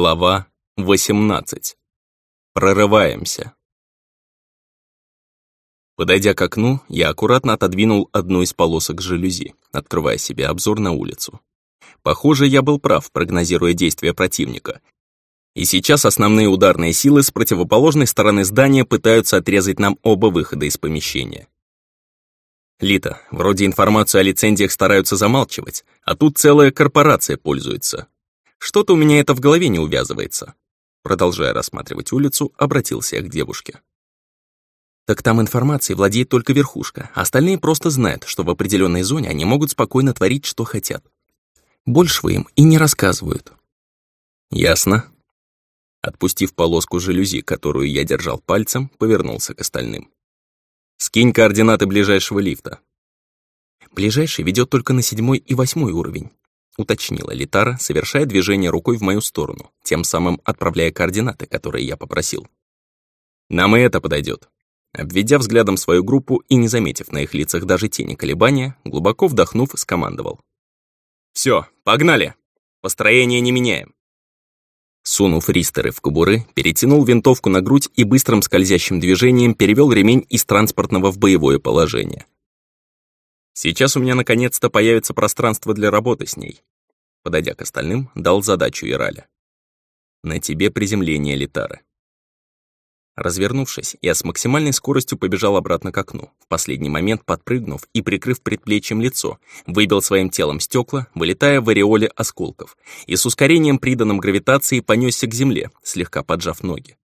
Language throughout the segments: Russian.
Глава 18. Прорываемся. Подойдя к окну, я аккуратно отодвинул одну из полосок жалюзи, открывая себе обзор на улицу. Похоже, я был прав, прогнозируя действия противника. И сейчас основные ударные силы с противоположной стороны здания пытаются отрезать нам оба выхода из помещения. Лита, вроде информацию о лицензиях стараются замалчивать, а тут целая корпорация пользуется. Что-то у меня это в голове не увязывается. Продолжая рассматривать улицу, обратился я к девушке. Так там информацией владеет только верхушка, а остальные просто знают, что в определенной зоне они могут спокойно творить, что хотят. Большего им и не рассказывают. Ясно. Отпустив полоску жалюзи, которую я держал пальцем, повернулся к остальным. Скинь координаты ближайшего лифта. Ближайший ведет только на седьмой и восьмой уровень уточнила Литара, совершая движение рукой в мою сторону, тем самым отправляя координаты, которые я попросил. «Нам и это подойдет. Обведя взглядом свою группу и не заметив на их лицах даже тени колебания, глубоко вдохнув, скомандовал. «Все, погнали! Построение не меняем!» Сунув ристеры в кобуры, перетянул винтовку на грудь и быстрым скользящим движением перевел ремень из транспортного в боевое положение. Сейчас у меня наконец-то появится пространство для работы с ней. Подойдя к остальным, дал задачу Ираля. На тебе приземление Литары. Развернувшись, я с максимальной скоростью побежал обратно к окну, в последний момент подпрыгнув и прикрыв предплечьем лицо, выбил своим телом стекла, вылетая в ореоле осколков, и с ускорением, приданным гравитацией, понесся к земле, слегка поджав ноги.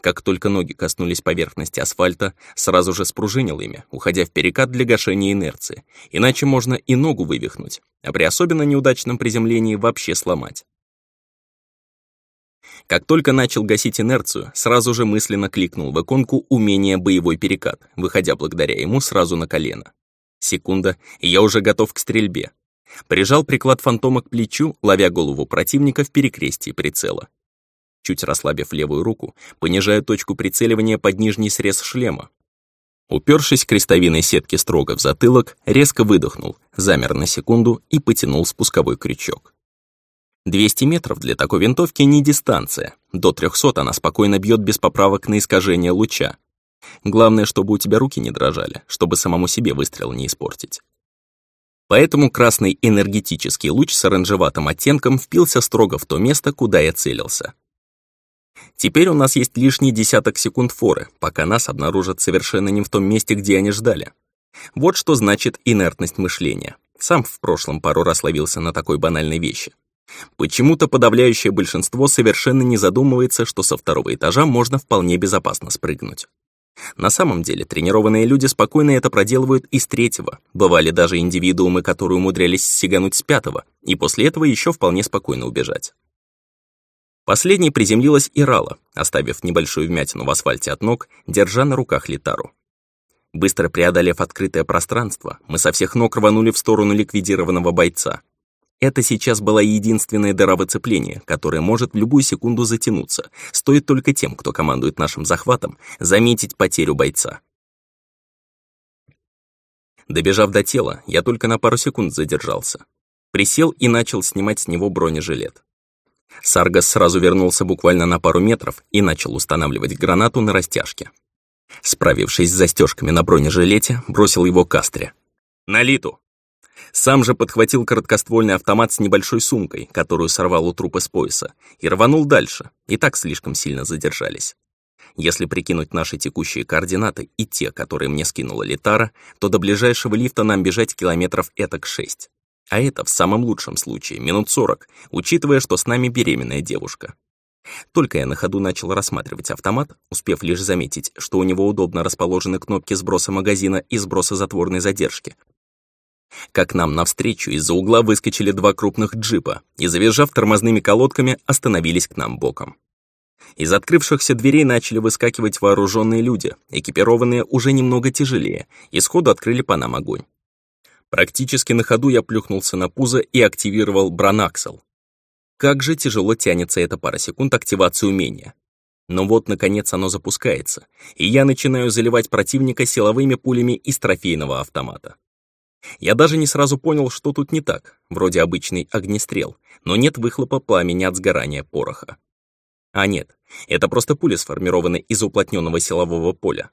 Как только ноги коснулись поверхности асфальта, сразу же спружинил ими, уходя в перекат для гашения инерции. Иначе можно и ногу вывихнуть, а при особенно неудачном приземлении вообще сломать. Как только начал гасить инерцию, сразу же мысленно кликнул в иконку «Умение боевой перекат», выходя благодаря ему сразу на колено. Секунда, и я уже готов к стрельбе. Прижал приклад фантома к плечу, ловя голову противника в перекрестии прицела чуть расслабив левую руку, понижая точку прицеливания под нижний срез шлема. Упершись крестовиной сетки строго в затылок, резко выдохнул, замер на секунду и потянул спусковой крючок. 200 метров для такой винтовки не дистанция. До 300 она спокойно бьет без поправок на искажение луча. Главное, чтобы у тебя руки не дрожали, чтобы самому себе выстрел не испортить. Поэтому красный энергетический луч с оранжеватым оттенком впился строго в то место, куда я целился. Теперь у нас есть лишний десяток секунд форы, пока нас обнаружат совершенно не в том месте, где они ждали. Вот что значит инертность мышления. Сам в прошлом пару раз ловился на такой банальной вещи. Почему-то подавляющее большинство совершенно не задумывается, что со второго этажа можно вполне безопасно спрыгнуть. На самом деле, тренированные люди спокойно это проделывают и с третьего. Бывали даже индивидуумы, которые умудрялись сигануть с пятого, и после этого еще вполне спокойно убежать. Последней приземлилась Ирала, оставив небольшую вмятину в асфальте от ног, держа на руках Литару. Быстро преодолев открытое пространство, мы со всех ног рванули в сторону ликвидированного бойца. Это сейчас была единственная дыра выцепления, которая может в любую секунду затянуться, стоит только тем, кто командует нашим захватом, заметить потерю бойца. Добежав до тела, я только на пару секунд задержался. Присел и начал снимать с него бронежилет. Саргас сразу вернулся буквально на пару метров и начал устанавливать гранату на растяжке. Справившись с застежками на бронежилете, бросил его кастре. «На литу!» Сам же подхватил короткоствольный автомат с небольшой сумкой, которую сорвал у трупа с пояса, и рванул дальше, и так слишком сильно задержались. Если прикинуть наши текущие координаты и те, которые мне скинула Литара, то до ближайшего лифта нам бежать километров этак шесть. А это в самом лучшем случае минут сорок, учитывая, что с нами беременная девушка. Только я на ходу начал рассматривать автомат, успев лишь заметить, что у него удобно расположены кнопки сброса магазина и сброса затворной задержки. Как нам навстречу из-за угла выскочили два крупных джипа и, завизжав тормозными колодками, остановились к нам боком. Из открывшихся дверей начали выскакивать вооруженные люди, экипированные уже немного тяжелее, и сходу открыли по нам огонь. Практически на ходу я плюхнулся на пузо и активировал Бранаксел. Как же тяжело тянется эта пара секунд активации умения. Но вот, наконец, оно запускается, и я начинаю заливать противника силовыми пулями из трофейного автомата. Я даже не сразу понял, что тут не так, вроде обычный огнестрел, но нет выхлопа пламени от сгорания пороха. А нет, это просто пули сформированы из уплотненного силового поля.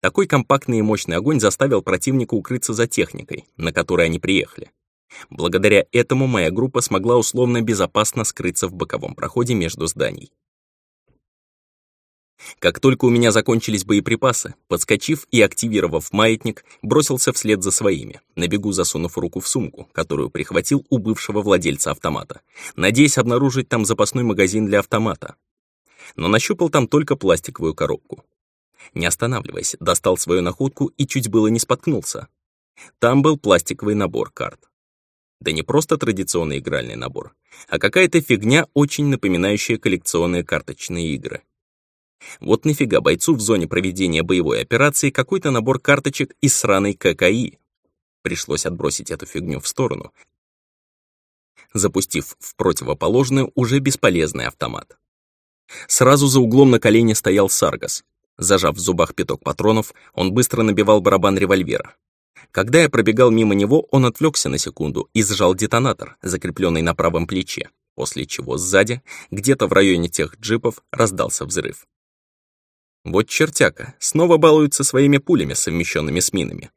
Такой компактный и мощный огонь заставил противника укрыться за техникой, на которой они приехали. Благодаря этому моя группа смогла условно безопасно скрыться в боковом проходе между зданий. Как только у меня закончились боеприпасы, подскочив и активировав маятник, бросился вслед за своими, на бегу засунув руку в сумку, которую прихватил у бывшего владельца автомата, надеясь обнаружить там запасной магазин для автомата. Но нащупал там только пластиковую коробку. Не останавливаясь, достал свою находку и чуть было не споткнулся. Там был пластиковый набор карт. Да не просто традиционный игральный набор, а какая-то фигня, очень напоминающая коллекционные карточные игры. Вот нафига бойцу в зоне проведения боевой операции какой-то набор карточек из сраной ККИ? Пришлось отбросить эту фигню в сторону, запустив в противоположную уже бесполезный автомат. Сразу за углом на колене стоял Саргас. Зажав в зубах пяток патронов, он быстро набивал барабан револьвера. Когда я пробегал мимо него, он отвлекся на секунду и сжал детонатор, закрепленный на правом плече, после чего сзади, где-то в районе тех джипов, раздался взрыв. Вот чертяка, снова балуется своими пулями, совмещенными с минами.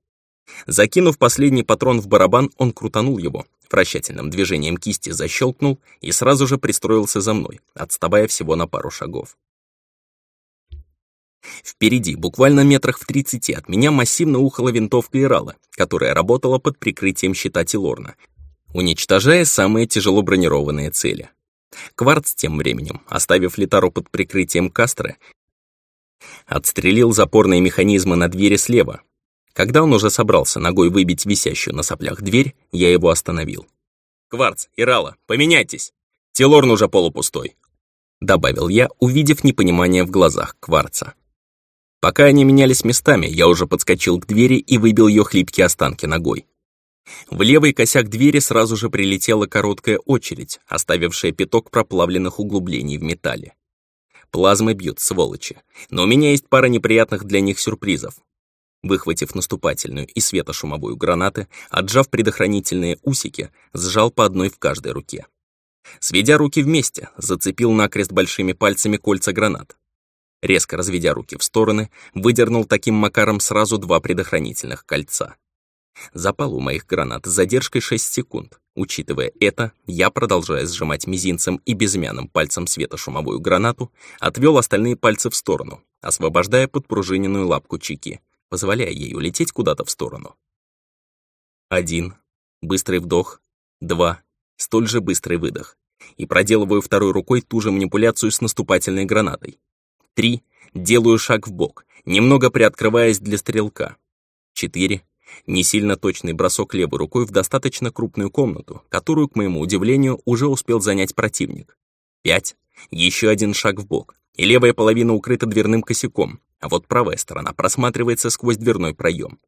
Закинув последний патрон в барабан, он крутанул его, вращательным движением кисти защелкнул и сразу же пристроился за мной, отставая всего на пару шагов. Впереди, буквально метрах в тридцати от меня, массивно ухала винтовка Ирала, которая работала под прикрытием щита Тилорна, уничтожая самые тяжело бронированные цели. Кварц тем временем, оставив Литару под прикрытием Кастро, отстрелил запорные механизмы на двери слева. Когда он уже собрался ногой выбить висящую на соплях дверь, я его остановил. «Кварц, Ирала, поменяйтесь! Тилорн уже полупустой!» Добавил я, увидев непонимание в глазах Кварца. Пока они менялись местами, я уже подскочил к двери и выбил ее хлипкие останки ногой. В левый косяк двери сразу же прилетела короткая очередь, оставившая пяток проплавленных углублений в металле. Плазмы бьют, сволочи. Но у меня есть пара неприятных для них сюрпризов. Выхватив наступательную и светошумовую гранаты, отжав предохранительные усики, сжал по одной в каждой руке. Сведя руки вместе, зацепил накрест большими пальцами кольца гранат. Резко разведя руки в стороны, выдернул таким макаром сразу два предохранительных кольца. Запал у моих гранат с задержкой 6 секунд. Учитывая это, я, продолжая сжимать мизинцем и безымянным пальцем светошумовую гранату, отвел остальные пальцы в сторону, освобождая подпружиненную лапку чеки, позволяя ей улететь куда-то в сторону. Один. Быстрый вдох. Два. Столь же быстрый выдох. И проделываю второй рукой ту же манипуляцию с наступательной гранатой. Три. Делаю шаг в бок, немного приоткрываясь для стрелка. Четыре. Не сильно точный бросок левой рукой в достаточно крупную комнату, которую, к моему удивлению, уже успел занять противник. Пять. Еще один шаг в бок, и левая половина укрыта дверным косяком, а вот правая сторона просматривается сквозь дверной проем.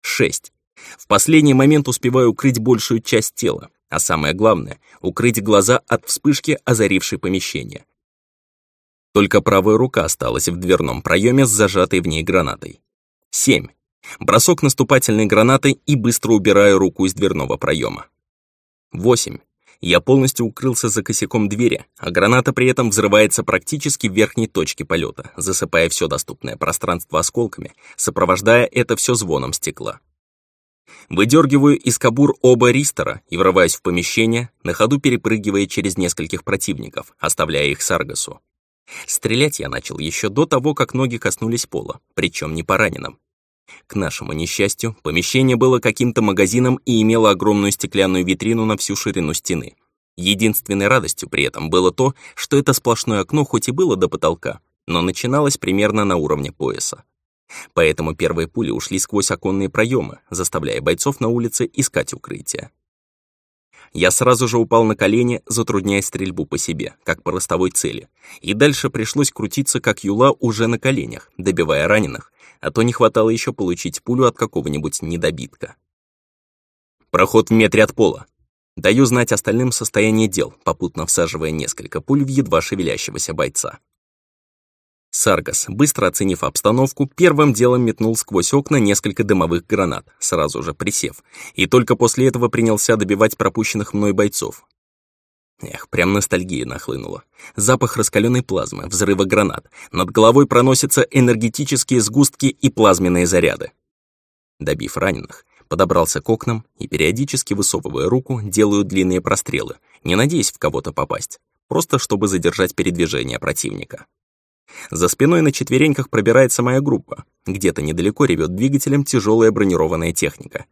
Шесть. В последний момент успеваю укрыть большую часть тела, а самое главное — укрыть глаза от вспышки, озарившей помещение, только правая рука осталась в дверном проеме с зажатой в ней гранатой. 7. Бросок наступательной гранаты и быстро убираю руку из дверного проема. 8. Я полностью укрылся за косяком двери, а граната при этом взрывается практически в верхней точке полета, засыпая все доступное пространство осколками, сопровождая это все звоном стекла. Выдергиваю из кабур оба ристера и врываюсь в помещение, на ходу перепрыгивая через нескольких противников, оставляя их Саргасу. Стрелять я начал еще до того, как ноги коснулись пола, причем не по раненым. К нашему несчастью, помещение было каким-то магазином и имело огромную стеклянную витрину на всю ширину стены. Единственной радостью при этом было то, что это сплошное окно хоть и было до потолка, но начиналось примерно на уровне пояса. Поэтому первые пули ушли сквозь оконные проемы, заставляя бойцов на улице искать укрытие. Я сразу же упал на колени, затрудняя стрельбу по себе, как по ростовой цели. И дальше пришлось крутиться, как юла, уже на коленях, добивая раненых, а то не хватало еще получить пулю от какого-нибудь недобитка. Проход в метре от пола. Даю знать остальным состояние дел, попутно всаживая несколько пуль в едва шевелящегося бойца. Саргас, быстро оценив обстановку, первым делом метнул сквозь окна несколько дымовых гранат, сразу же присев, и только после этого принялся добивать пропущенных мной бойцов. Эх, прям ностальгия нахлынула. Запах раскаленной плазмы, взрыва гранат. Над головой проносятся энергетические сгустки и плазменные заряды. Добив раненых, подобрался к окнам и, периодически высовывая руку, делаю длинные прострелы, не надеясь в кого-то попасть, просто чтобы задержать передвижение противника. За спиной на четвереньках пробирается моя группа. Где-то недалеко ревет двигателем тяжелая бронированная техника.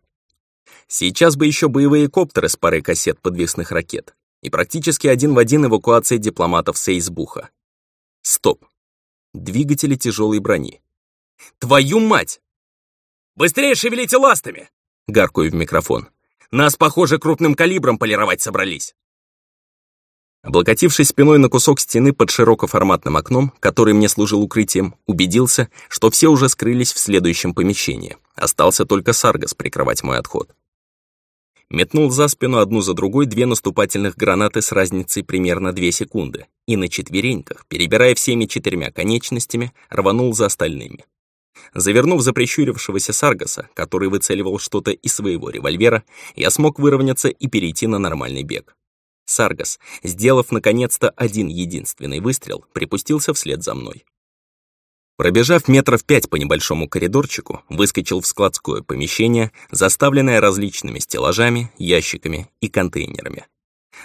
Сейчас бы еще боевые коптеры с парой кассет подвесных ракет. И практически один в один эвакуация дипломатов с Эйсбуха. Стоп. Двигатели тяжелой брони. Твою мать! Быстрее шевелите ластами! Гаркую в микрофон. Нас, похоже, крупным калибром полировать собрались. Облокотившись спиной на кусок стены под широкоформатным окном, который мне служил укрытием, убедился, что все уже скрылись в следующем помещении. Остался только Саргас прикрывать мой отход. Метнул за спину одну за другой две наступательных гранаты с разницей примерно 2 секунды и на четвереньках, перебирая всеми четырьмя конечностями, рванул за остальными. Завернув за прищурившегося Саргаса, который выцеливал что-то из своего револьвера, я смог выровняться и перейти на нормальный бег. Саргас, сделав наконец-то один единственный выстрел, припустился вслед за мной. Пробежав метров пять по небольшому коридорчику, выскочил в складское помещение, заставленное различными стеллажами, ящиками и контейнерами.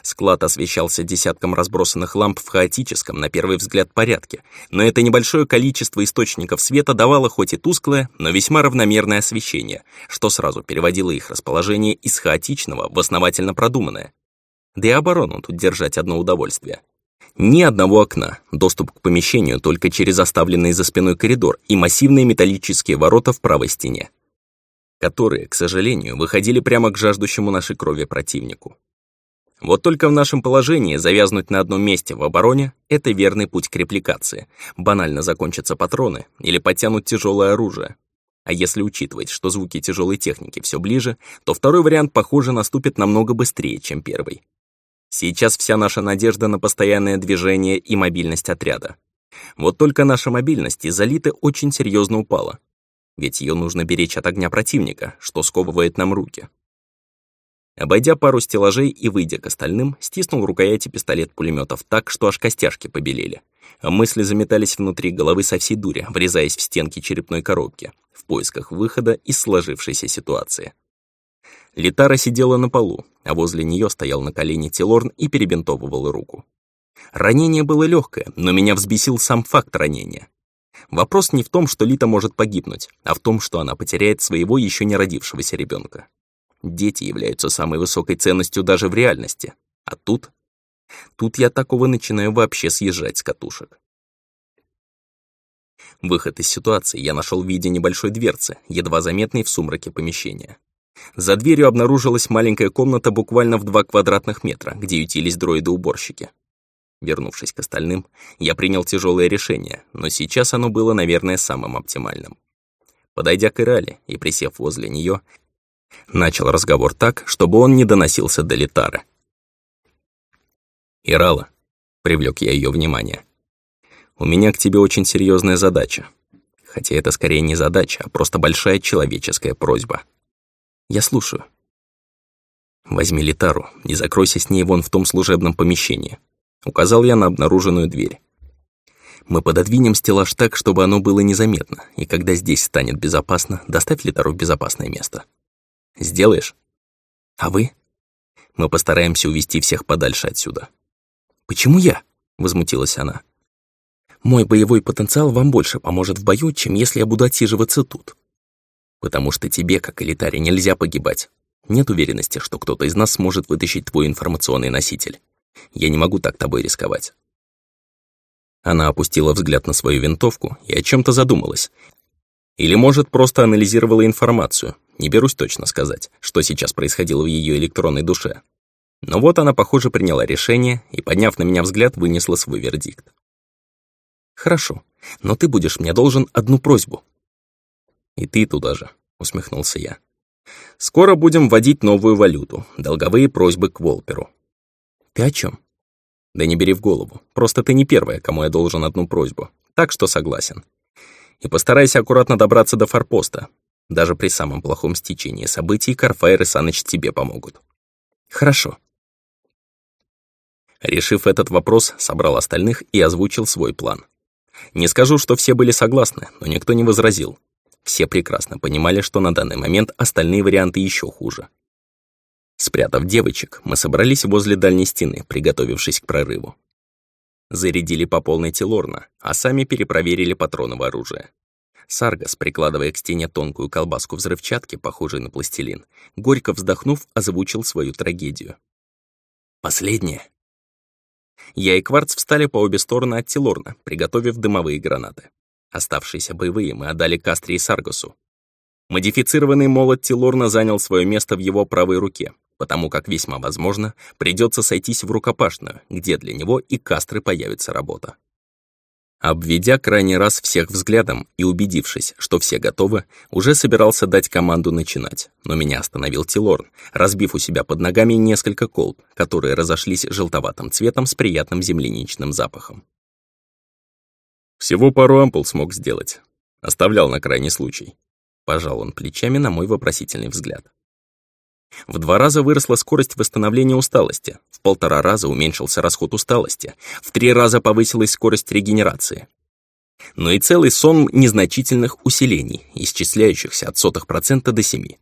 Склад освещался десятком разбросанных ламп в хаотическом, на первый взгляд, порядке, но это небольшое количество источников света давало хоть и тусклое, но весьма равномерное освещение, что сразу переводило их расположение из хаотичного в основательно продуманное. Да и оборону тут держать одно удовольствие. Ни одного окна, доступ к помещению только через оставленный за спиной коридор и массивные металлические ворота в правой стене, которые, к сожалению, выходили прямо к жаждущему нашей крови противнику. Вот только в нашем положении завязнуть на одном месте в обороне — это верный путь к репликации. Банально закончатся патроны или подтянут тяжелое оружие. А если учитывать, что звуки тяжелой техники все ближе, то второй вариант, похоже, наступит намного быстрее, чем первый. Сейчас вся наша надежда на постоянное движение и мобильность отряда. Вот только наша мобильность из Алиты очень серьезно упала. Ведь ее нужно беречь от огня противника, что сковывает нам руки. Обойдя пару стеллажей и выйдя к остальным, стиснул рукояти пистолет-пулеметов так, что аж костяшки побелели. А мысли заметались внутри головы со всей дури, врезаясь в стенки черепной коробки, в поисках выхода из сложившейся ситуации. Литара сидела на полу, а возле нее стоял на колени Тилорн и перебинтовывал руку. Ранение было легкое, но меня взбесил сам факт ранения. Вопрос не в том, что Лита может погибнуть, а в том, что она потеряет своего еще не родившегося ребенка. Дети являются самой высокой ценностью даже в реальности. А тут... Тут я такого начинаю вообще съезжать с катушек. Выход из ситуации я нашел в виде небольшой дверцы, едва заметной в сумраке помещения. За дверью обнаружилась маленькая комната буквально в два квадратных метра, где ютились дроиды-уборщики. Вернувшись к остальным, я принял тяжелое решение, но сейчас оно было, наверное, самым оптимальным. Подойдя к Ирале и присев возле нее, начал разговор так, чтобы он не доносился до Литары. «Ирала», — привлек я ее внимание, — «у меня к тебе очень серьезная задача. Хотя это скорее не задача, а просто большая человеческая просьба». Я слушаю. Возьми Литару и закройся с ней вон в том служебном помещении. Указал я на обнаруженную дверь. Мы пододвинем стеллаж так, чтобы оно было незаметно, и когда здесь станет безопасно, доставь Литару в безопасное место. Сделаешь? А вы? Мы постараемся увести всех подальше отсюда. Почему я? Возмутилась она. Мой боевой потенциал вам больше поможет в бою, чем если я буду отсиживаться тут. Потому что тебе, как элитаре, нельзя погибать. Нет уверенности, что кто-то из нас сможет вытащить твой информационный носитель. Я не могу так тобой рисковать. Она опустила взгляд на свою винтовку и о чем то задумалась. Или, может, просто анализировала информацию. Не берусь точно сказать, что сейчас происходило в ее электронной душе. Но вот она, похоже, приняла решение и, подняв на меня взгляд, вынесла свой вердикт. «Хорошо, но ты будешь мне должен одну просьбу», «И ты туда же», — усмехнулся я. «Скоро будем вводить новую валюту, долговые просьбы к Волперу». «Ты о чем? «Да не бери в голову. Просто ты не первая, кому я должен одну просьбу. Так что согласен. И постарайся аккуратно добраться до форпоста. Даже при самом плохом стечении событий Карфайр и Саныч тебе помогут. Хорошо. Решив этот вопрос, собрал остальных и озвучил свой план. Не скажу, что все были согласны, но никто не возразил. Все прекрасно понимали, что на данный момент остальные варианты еще хуже. Спрятав девочек, мы собрались возле дальней стены, приготовившись к прорыву. Зарядили по полной телорна, а сами перепроверили патроны в оружие. Саргас, прикладывая к стене тонкую колбаску взрывчатки, похожей на пластилин, горько вздохнув, озвучил свою трагедию. «Последнее». Я и Кварц встали по обе стороны от Телорна, приготовив дымовые гранаты. Оставшиеся боевые мы отдали Кастре и Саргасу. Модифицированный молот Телорна занял свое место в его правой руке, потому как весьма возможно придется сойтись в рукопашную, где для него и Кастры появится работа. Обведя крайний раз всех взглядом и убедившись, что все готовы, уже собирался дать команду начинать, но меня остановил Тилорн, разбив у себя под ногами несколько колб, которые разошлись желтоватым цветом с приятным земляничным запахом. Всего пару ампул смог сделать. Оставлял на крайний случай. Пожал он плечами на мой вопросительный взгляд. В два раза выросла скорость восстановления усталости, в полтора раза уменьшился расход усталости, в три раза повысилась скорость регенерации. Но и целый сон незначительных усилений, исчисляющихся от сотых процента до семи.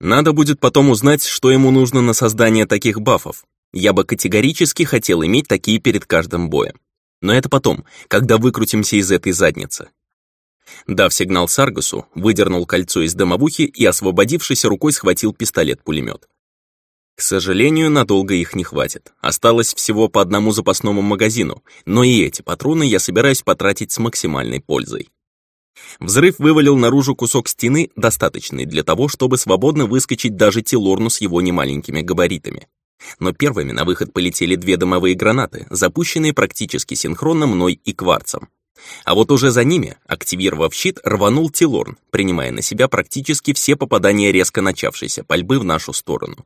Надо будет потом узнать, что ему нужно на создание таких бафов. Я бы категорически хотел иметь такие перед каждым боем. Но это потом, когда выкрутимся из этой задницы. Дав сигнал Саргасу, выдернул кольцо из дымовухи и, освободившись рукой, схватил пистолет-пулемет. К сожалению, надолго их не хватит. Осталось всего по одному запасному магазину, но и эти патроны я собираюсь потратить с максимальной пользой. Взрыв вывалил наружу кусок стены, достаточный для того, чтобы свободно выскочить даже Тилорну с его немаленькими габаритами. Но первыми на выход полетели две дымовые гранаты, запущенные практически синхронно мной и кварцем. А вот уже за ними, активировав щит, рванул Тилорн, принимая на себя практически все попадания резко начавшейся пальбы в нашу сторону.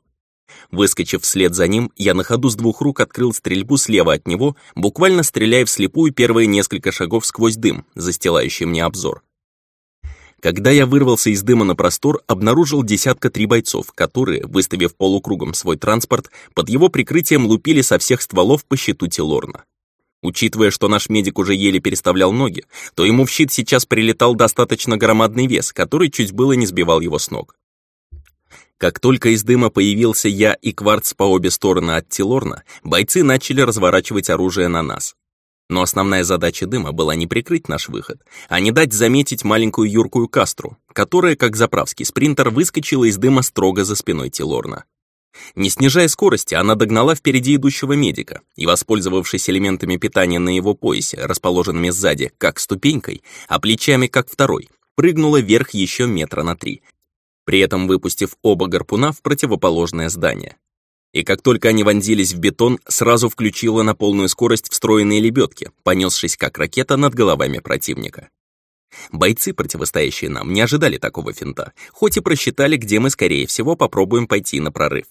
Выскочив вслед за ним, я на ходу с двух рук открыл стрельбу слева от него, буквально стреляя вслепую первые несколько шагов сквозь дым, застилающий мне обзор. Когда я вырвался из дыма на простор, обнаружил десятка три бойцов, которые, выставив полукругом свой транспорт, под его прикрытием лупили со всех стволов по щиту Тилорна. Учитывая, что наш медик уже еле переставлял ноги, то ему в щит сейчас прилетал достаточно громадный вес, который чуть было не сбивал его с ног. Как только из дыма появился я и Кварц по обе стороны от Тилорна, бойцы начали разворачивать оружие на нас. Но основная задача дыма была не прикрыть наш выход, а не дать заметить маленькую юркую кастру, которая, как заправский спринтер, выскочила из дыма строго за спиной Тилорна. Не снижая скорости, она догнала впереди идущего медика и, воспользовавшись элементами питания на его поясе, расположенными сзади, как ступенькой, а плечами, как второй, прыгнула вверх еще метра на три, при этом выпустив оба гарпуна в противоположное здание. И как только они вонзились в бетон, сразу включила на полную скорость встроенные лебедки, понесшись как ракета над головами противника. Бойцы, противостоящие нам, не ожидали такого финта, хоть и просчитали, где мы, скорее всего, попробуем пойти на прорыв.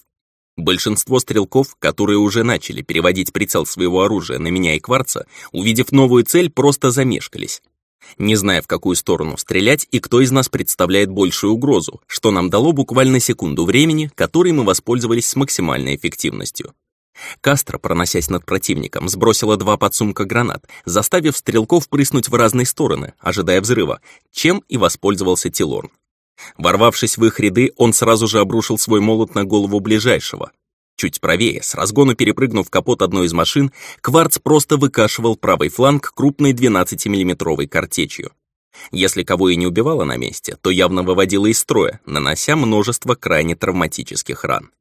Большинство стрелков, которые уже начали переводить прицел своего оружия на меня и Кварца, увидев новую цель, просто замешкались. Не зная, в какую сторону стрелять и кто из нас представляет большую угрозу, что нам дало буквально секунду времени, которой мы воспользовались с максимальной эффективностью. Кастро, проносясь над противником, сбросила два подсумка гранат, заставив стрелков прыснуть в разные стороны, ожидая взрыва, чем и воспользовался Тилорн. Ворвавшись в их ряды, он сразу же обрушил свой молот на голову ближайшего. Чуть правее, с разгону перепрыгнув капот одной из машин, Кварц просто выкашивал правый фланг крупной 12-миллиметровой картечью. Если кого и не убивало на месте, то явно выводило из строя, нанося множество крайне травматических ран.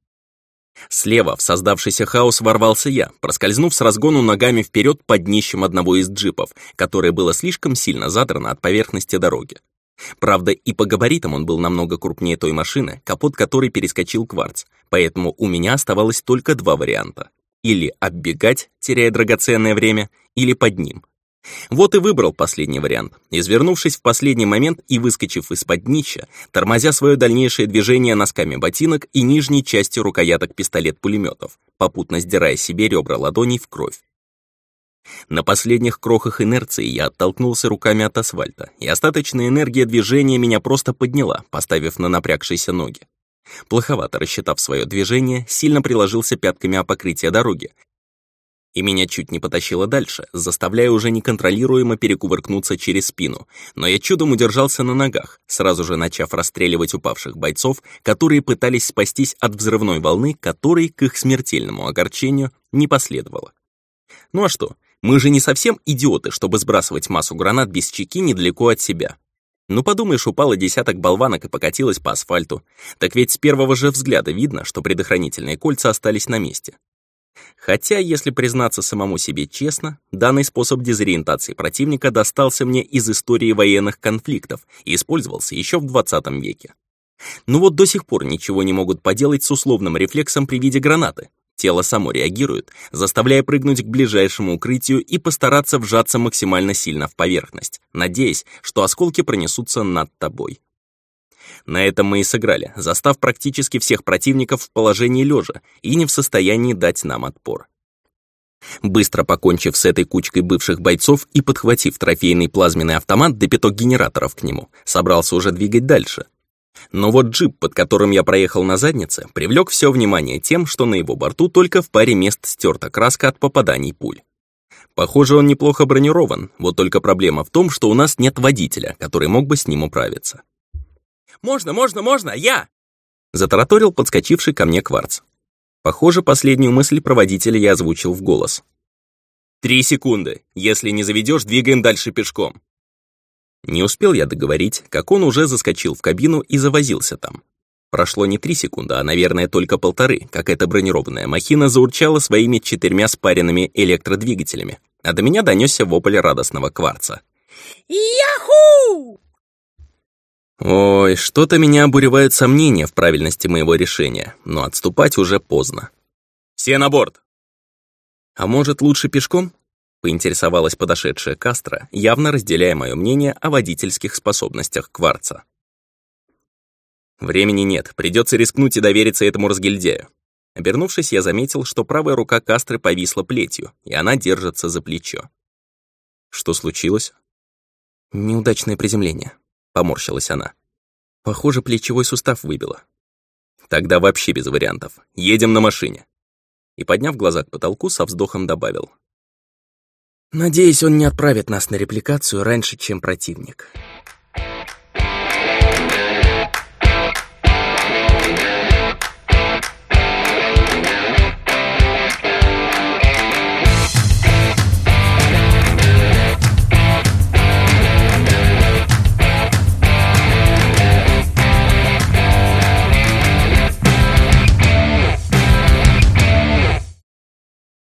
Слева в создавшийся хаос ворвался я, проскользнув с разгону ногами вперед под днищем одного из джипов, которое было слишком сильно задрано от поверхности дороги. Правда, и по габаритам он был намного крупнее той машины, капот которой перескочил кварц, поэтому у меня оставалось только два варианта. Или оббегать, теряя драгоценное время, или под ним. Вот и выбрал последний вариант, извернувшись в последний момент и выскочив из-под днища, тормозя свое дальнейшее движение носками ботинок и нижней частью рукояток пистолет-пулеметов, попутно сдирая себе ребра ладоней в кровь. На последних крохах инерции я оттолкнулся руками от асфальта, и остаточная энергия движения меня просто подняла, поставив на напрягшиеся ноги. Плоховато рассчитав свое движение, сильно приложился пятками о покрытие дороги, и меня чуть не потащило дальше, заставляя уже неконтролируемо перекувыркнуться через спину, но я чудом удержался на ногах, сразу же начав расстреливать упавших бойцов, которые пытались спастись от взрывной волны, которой, к их смертельному огорчению, не последовало. Ну а что, мы же не совсем идиоты, чтобы сбрасывать массу гранат без чеки недалеко от себя. Ну подумаешь, упало десяток болванок и покатилось по асфальту. Так ведь с первого же взгляда видно, что предохранительные кольца остались на месте. Хотя, если признаться самому себе честно, данный способ дезориентации противника достался мне из истории военных конфликтов и использовался еще в 20 веке. Но вот до сих пор ничего не могут поделать с условным рефлексом при виде гранаты. Тело само реагирует, заставляя прыгнуть к ближайшему укрытию и постараться вжаться максимально сильно в поверхность, надеясь, что осколки пронесутся над тобой. На этом мы и сыграли, застав практически всех противников в положении лежа и не в состоянии дать нам отпор. Быстро покончив с этой кучкой бывших бойцов и подхватив трофейный плазменный автомат до пяток генераторов к нему, собрался уже двигать дальше. Но вот джип, под которым я проехал на заднице, привлек все внимание тем, что на его борту только в паре мест стерта краска от попаданий пуль. Похоже, он неплохо бронирован, вот только проблема в том, что у нас нет водителя, который мог бы с ним управиться. Можно, можно, можно, я!» Затараторил подскочивший ко мне кварц. Похоже, последнюю мысль проводителя я озвучил в голос. «Три секунды. Если не заведешь, двигаем дальше пешком». Не успел я договорить, как он уже заскочил в кабину и завозился там. Прошло не три секунды, а, наверное, только полторы, как эта бронированная махина заурчала своими четырьмя спаренными электродвигателями, а до меня донесся вопль радостного кварца. «Яху!» Ой, что-то меня обуревают сомнения в правильности моего решения, но отступать уже поздно. «Все на борт!» «А может, лучше пешком?» — поинтересовалась подошедшая Кастро, явно разделяя мое мнение о водительских способностях Кварца. «Времени нет, придется рискнуть и довериться этому разгильдяю». Обернувшись, я заметил, что правая рука Кастры повисла плетью, и она держится за плечо. Что случилось? Неудачное приземление. Поморщилась она. Похоже, плечевой сустав выбило. Тогда вообще без вариантов. Едем на машине. И, подняв глаза к потолку, со вздохом добавил. Надеюсь, он не отправит нас на репликацию раньше, чем противник.